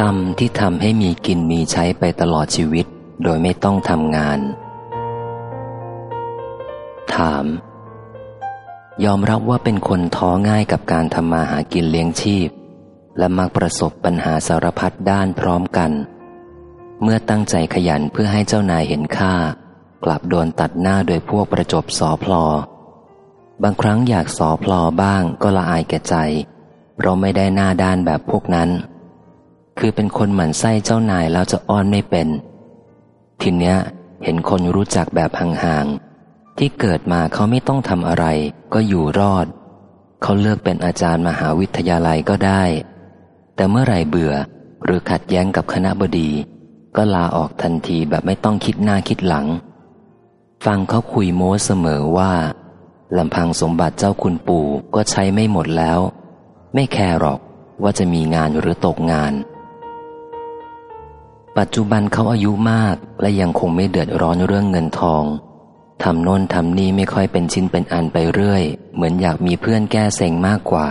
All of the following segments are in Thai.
กรรมที่ทำให้มีกินมีใช้ไปตลอดชีวิต โดยไม่ต้องทำงาน ถาม ยอมรับว่าเป็นคนท้อง่ายกับการทำมาหากินเลี้ยงชีพ และมักประสบปัญหาสารพัดด้านพร้อมกัน เมื่อตั้งใจขยันเพื่อให้เจ้านายเห็นค่า กลับโดนตัดหน้าโดยพวกประจบสอพลอบางครั้งอยากสอพลอบ้างก็ละอายแก่ใจ เพราะไม่ได้หน้าด้านแบบพวกนั้น คือเป็นคนหมั่นไส้เจ้านายแล้วจะอ้อนไม่เป็น ทีเนี้ยเห็นคนรู้จักแบบห่างๆ ที่เกิดมาเขาไม่ต้องทำอะไร ก็อยู่รอด เขาเลือกเป็นอาจารย์มหาวิทยาลัยก็ได้ แต่เมื่อไรเบื่อหรือขัดแย้งกับคณะบดี ก็ลาออกทันทีแบบไม่ต้องคิดหน้าคิดหลัง ฟังเขาคุยโม้เสมอว่าลำพังสมบัติเจ้าคุณปู่ก็ใช้ไม่หมดแล้ว ไม่แคร์หรอกว่าจะมีงานหรือตกงาน ปัจจุบันเขาอายุมากและยังคงไม่เดือดร้อนเรื่องเงินทองทำโน่นทำนี่ไม่ค่อยเป็นชิ้นเป็นอันไปเรื่อย เหมือนอยากมีเพื่อนแก้เซ็งมากกว่า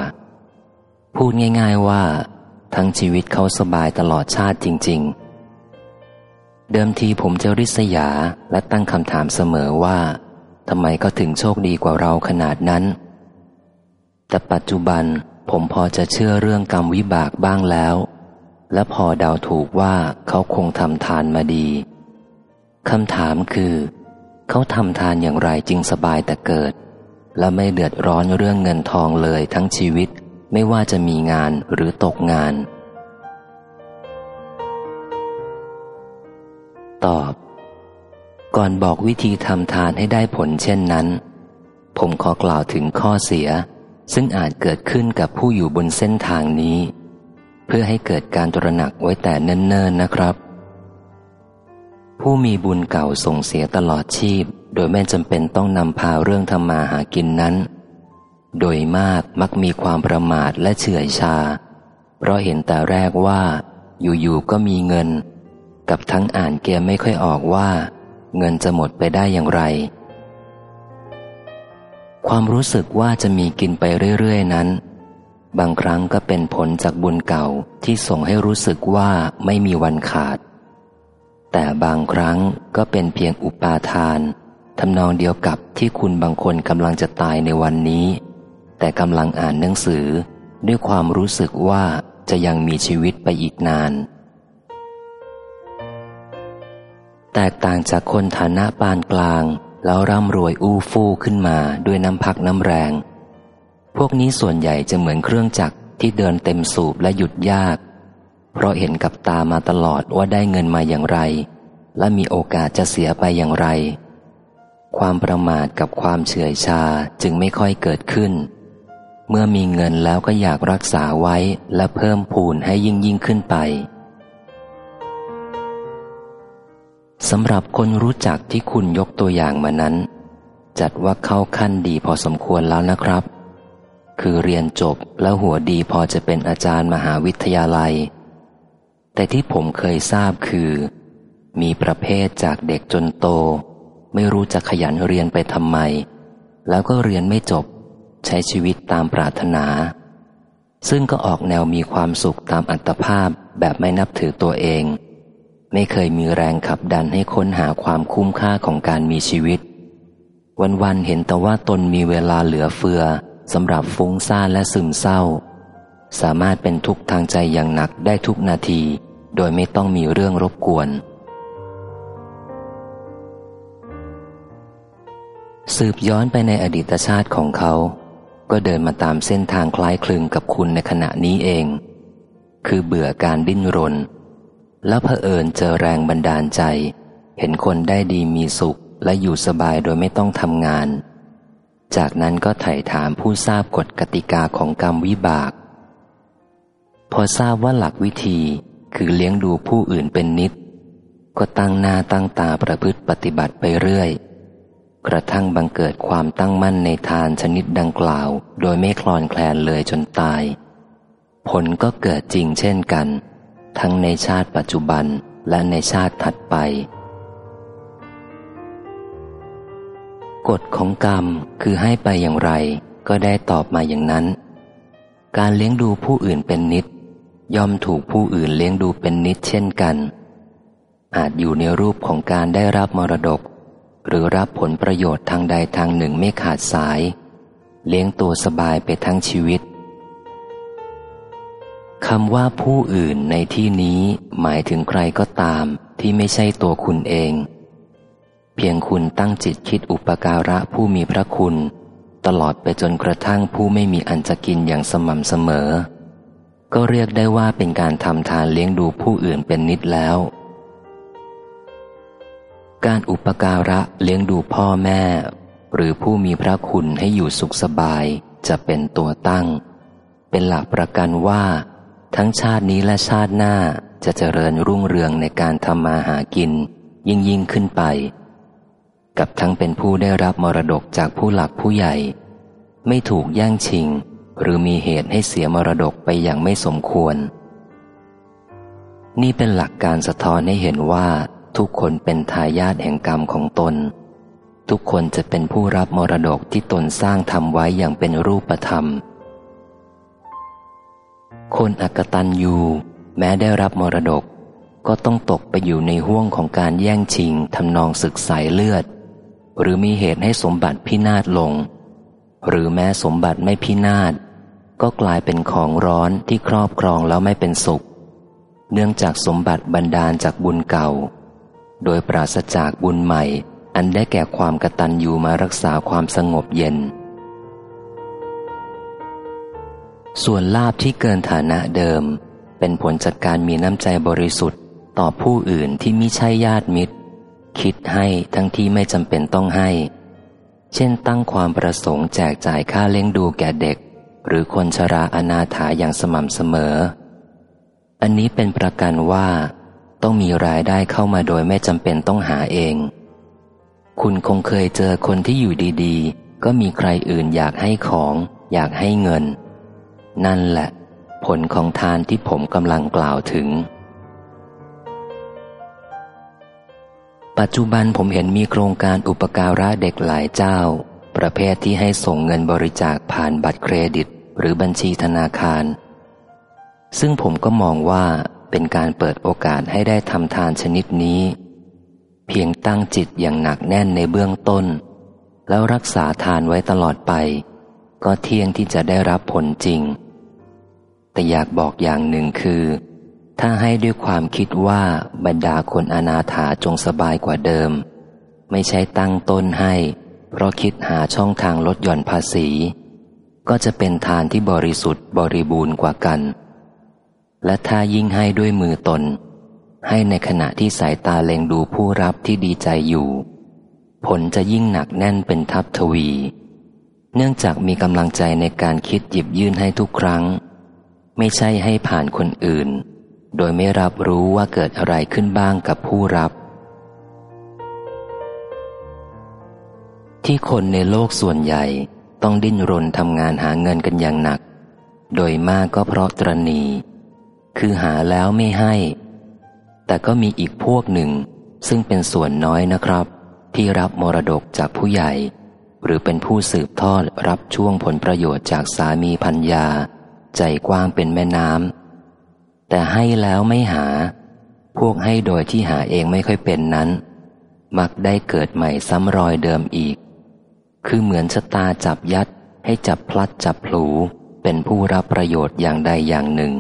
พูดง่าย ๆว่า ทั้งชีวิตเขาสบายตลอดชาติจริง ๆ เดิมทีผมจะริษยาและตั้งคำถามเสมอว่าทำไมก็ถึงโชคดีกว่าเราขนาดนั้น แต่ปัจจุบันผมพอจะเชื่อเรื่องกรรมวิบากบ้างแล้ว และพอเดาถูกว่าเขาคงทำทานมาดีคำถามคือ เขาทำทานอย่างไรจึงสบายแต่เกิด และไม่เดือดร้อนเรื่องเงินทองเลยทั้งชีวิต ไม่ว่าจะมีงานหรือตกงาน ตอบ ก่อนบอกวิธีทำทานให้ได้ผลเช่นนั้น ผมขอกล่าวถึงข้อเสีย ซึ่งอาจเกิดขึ้นกับผู้อยู่บนเส้นทางนี้ เพื่อให้เกิดการตระหนักไว้แต่เนิ่นๆนะครับ ผู้มีบุญเก่าส่งเสียตลอดชีพ โดยไม่จำเป็นต้องนำพาเรื่องทำมาหากินนั้น โดยมากมักมีความประมาทและเฉื่อยชา เพราะเห็นแต่แรกว่า อยู่ๆก็มีเงิน กับทั้งอ่านเกมไม่ค่อยออกว่า เงินจะหมดไปได้อย่างไร ความรู้สึกว่าจะมีกินไปเรื่อยๆนั้น บางครั้งก็เป็นผลจากบุญเก่าที่ส่งให้รู้สึกว่าไม่มีวันขาด แต่บางครั้งก็เป็นเพียงอุปาทานทำนองเดียวกับที่คุณบางคนกำลังจะตายในวันนี้ แต่กำลังอ่านหนังสือ ด้วยความรู้สึกว่าจะยังมีชีวิตไปอีกนาน แตกต่างจากคนฐานะปานกลาง แล้วร่ำรวยอู้ฟู่ขึ้นมาด้วยน้ำพักน้ำแรง พวกนี้ส่วนใหญ่จะเหมือนเครื่องจักรที่เดินเต็มสูบและหยุดยาก เพราะเห็นกับตามาตลอดว่าได้เงินมาอย่างไร และมีโอกาสจะเสียไปอย่างไร ความประมาทกับความเฉื่อยชาจึงไม่ค่อยเกิดขึ้น เมื่อมีเงินแล้วก็อยากรักษาไว้และเพิ่มพูนให้ยิ่งยิ่งขึ้นไปสำหรับคนรู้จักที่คุณยกตัวอย่างมานั้น จัดว่าเข้าขั้นดีพอสมควรแล้วนะครับ คือเรียนจบแล้วหัวดีพอจะเป็นอาจารย์มหาวิทยาลัย แต่ที่ผมเคยทราบคือ มีประเภทจากเด็กจนโต ไม่รู้จะขยันเรียนไปทำไม แล้วก็เรียนไม่จบ ใช้ชีวิตตามปรารถนา ซึ่งก็ออกแนวมีความสุขตามอัตภาพแบบไม่นับถือตัวเอง ไม่เคยมีแรงขับดันให้ค้นหาความคุ้มค่าของการมีชีวิต วันๆเห็นแต่ว่าตนมีเวลาเหลือเฟือ สำหรับฟุ้งซ่านและซึมเศร้า สามารถเป็นทุกข์ทางใจอย่างหนักได้ทุกนาที โดยไม่ต้องมีเรื่องรบกวน สืบย้อนไปในอดีตชาติของเขา ก็เดินมาตามเส้นทางคล้ายคลึงกับคุณในขณะนี้เอง คือเบื่อการดิ้นรน แล้วเผอิญเจอแรงบันดาลใจ เห็นคนได้ดีมีสุขและอยู่สบายโดยไม่ต้องทำงาน จากนั้นก็ไถ่ถามผู้ทราบกฎกติกาของกรรมวิบาก พอทราบว่าหลักวิธีคือเลี้ยงดูผู้อื่นเป็นนิด ก็ตั้งหน้าตั้งตาประพฤติปฏิบัติไปเรื่อย กระทั่งบังเกิดความตั้งมั่นในทานชนิดดังกล่าว โดยไม่คลอนแคลนเลยจนตาย ผลก็เกิดจริงเช่นกัน ทั้งในชาติปัจจุบันและในชาติถัดไป กฎของกรรมคือให้ไปอย่างไร ก็ได้ตอบมาอย่างนั้น การเลี้ยงดูผู้อื่นเป็นนิด ย่อมถูกผู้อื่นเลี้ยงดูเป็นนิดเช่นกัน อาจอยู่ในรูปของการได้รับมรดก หรือรับผลประโยชน์ทางใดทางหนึ่งไม่ขาดสาย เลี้ยงตัวสบายไปทั้งชีวิตคำว่าผู้อื่นในที่นี้หมายถึงใครก็ตามที่ไม่ใช่ตัวคุณเอง เพียงคุณตั้งจิตคิดอุปการะผู้มีพระคุณ ตลอดไปจนกระทั่งผู้ไม่มีอันจะกินอย่างสม่ำเสมอ ก็เรียกได้ว่าเป็นการทำทานเลี้ยงดูผู้อื่นเป็นนิดแล้ว การอุปการะเลี้ยงดูพ่อแม่ หรือผู้มีพระคุณให้อยู่สุขสบายจะเป็นตัวตั้ง เป็นหลักประกันว่า ทั้งชาตินี้และชาติหน้าจะเจริญรุ่งเรืองในการทำมาหากิน ยิ่งยิ่งขึ้นไป กับทั้งเป็นผู้ได้รับมรดกจากผู้หลักผู้ใหญ่ ไม่ถูกแย่งชิง หรือมีเหตุให้เสียมรดกไปอย่างไม่สมควร นี่เป็นหลักการสะท้อนให้เห็นว่า ทุกคนเป็นทายาทแห่งกรรมของตน ทุกคนจะเป็นผู้รับมรดกที่ตนสร้างทำไว้อย่างเป็นรูปธรรม คนอกตันยูแม้ได้รับมรดกก็ต้องตกไปอยู่ในห่วงของการแย่งชิงทำนองศึกสายเลือด หรือมีเหตุให้สมบัติพินาศลง หรือแม้สมบัติไม่พินาศก็กลายเป็นของร้อนที่ครอบครองแล้วไม่เป็นสุข เนื่องจากสมบัติบันดาลจากบุญเก่า โดยปราศจากบุญใหม่ อันได้แก่ความกตัญญูมารักษาความสงบเย็น ส่วนลาบที่เกินฐานะเดิม เป็นผลจากการมีน้ำใจบริสุทธิ์ ต่อผู้อื่นที่มิใช่ญาติมิตร คิดให้ทั้งที่ไม่จำเป็นต้องให้ เช่นตั้งความประสงค์แจกจ่ายค่าเลี้ยงดูแก่เด็ก หรือคนชราอนาถาอย่างสม่ำเสมอ อันนี้เป็นประกันว่า ต้องมีรายได้เข้ามาโดยไม่จำเป็นต้องหาเอง คุณคงเคยเจอคนที่อยู่ดีๆ ก็มีใครอื่นอยากให้ของ อยากให้เงิน นั่นแหละ ผลของทานที่ผมกำลังกล่าวถึง ปัจจุบันผมเห็นมีโครงการอุปการะเด็กหลายเจ้า ประเภทที่ให้ส่งเงินบริจาคผ่านบัตรเครดิต หรือบัญชีธนาคาร ซึ่งผมก็มองว่าเป็นการเปิดโอกาสให้ได้ทำทานชนิดนี้ เพียงตั้งจิตอย่างหนักแน่นในเบื้องต้น แล้วรักษาทานไว้ตลอดไป ก็เที่ยงที่จะได้รับผลจริง แต่อยากบอกอย่างหนึ่งคือ ถ้าให้ด้วยความคิดว่าบรรดาคนอนาถาจงสบายกว่าเดิม ไม่ใช่ตั้งต้นให้ เพราะคิดหาช่องทางลดหย่อนภาษี ก็จะเป็นทานที่บริสุทธิ์บริบูรณ์กว่ากัน และถ้ายิ่งให้ด้วยมือตน ให้ในขณะที่สายตาเล็งดูผู้รับที่ดีใจอยู่ ผลจะยิ่งหนักแน่นเป็นทับทวี เนื่องจากมีกำลังใจในการคิดหยิบยื่นให้ทุกครั้ง ไม่ใช่ให้ผ่านคนอื่น โดยไม่รับรู้ว่าเกิดอะไรขึ้นบ้างกับผู้รับ ที่คนในโลกส่วนใหญ่ต้องดิ้นรนทำงานหาเงินกันอย่างหนัก โดยมากก็เพราะตรณี คือหาแล้วไม่ให้ แต่ก็มีอีกพวกหนึ่ง ซึ่งเป็นส่วนน้อยนะครับ ที่รับมรดกจากผู้ใหญ่ หรือเป็นผู้สืบทอดรับช่วงผลประโยชน์จากสามีพัญญา ใจกว้างเป็นแม่น้ำ แต่ให้แล้วไม่หา พวกให้โดยที่หาเองไม่ค่อยเป็นนั้น มักได้เกิดใหม่ซ้ำรอยเดิมอีก คือเหมือนชะตาจับยัดให้จับพลัดจับผูเป็นผู้รับประโยชน์อย่างใดอย่างหนึ่ง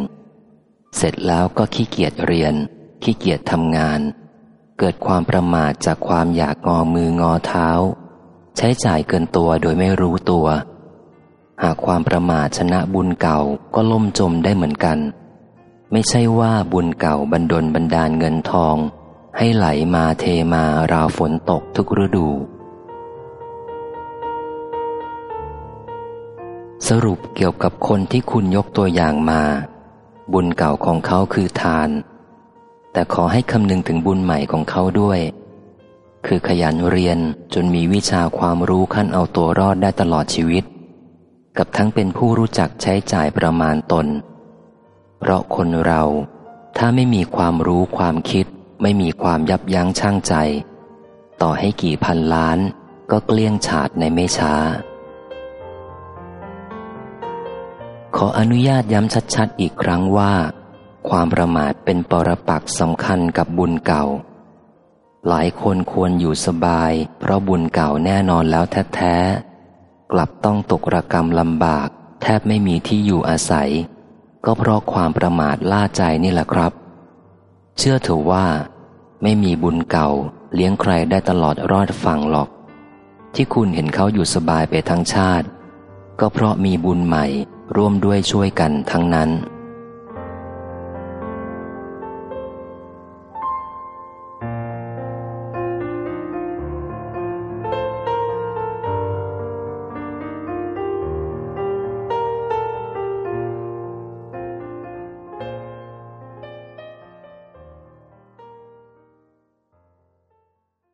เสร็จแล้วก็ขี้เกียจเรียน ขี้เกียจทำงาน เกิดความประมาทจากความอยากงอมืองอเท้า ใช้จ่ายเกินตัวโดยไม่รู้ตัว หากความประมาทชนะบุญเก่าก็ล่มจมได้เหมือนกัน ไม่ใช่ว่าบุญเก่าบันดลบันดาลเงินทอง ให้ไหลมาเทมาราวฝนตกทุกฤดู สรุปเกี่ยวกับคนที่คุณยกตัวอย่างมา บุญเก่าของเขาคือทาน แต่ขอให้คำนึงถึงบุญใหม่ของเขาด้วย คือขยันเรียนจนมีวิชาความรู้ขั้นเอาตัวรอดได้ตลอดชีวิต กับทั้งเป็นผู้รู้จักใช้จ่ายประมาณตน เพราะคนเราถ้าไม่มีความรู้ความคิด ไม่มีความยับยั้งชั่งใจ ต่อให้กี่พันล้าน ก็เกลี้ยงฉาดในไม่ช้า ขออนุญาตย้ำชัดๆอีกครั้งว่า ความประมาทเป็นปรปักสำคัญกับบุญเก่า หลายคนควรอยู่สบาย เพราะบุญเก่าแน่นอนแล้วแท้ๆกลับต้องตกระกรรมลำบาก แทบไม่มีที่อยู่อาศัย ก็เพราะความประมาทล่าใจนี่แหละครับ เชื่อเถอะว่า ไม่มีบุญเก่าเลี้ยงใครได้ตลอดรอดฝั่งหรอก ที่คุณเห็นเขาอยู่สบายไปทั้งชาติ ก็เพราะมีบุญใหม่ร่วมด้วยช่วยกันทั้งนั้น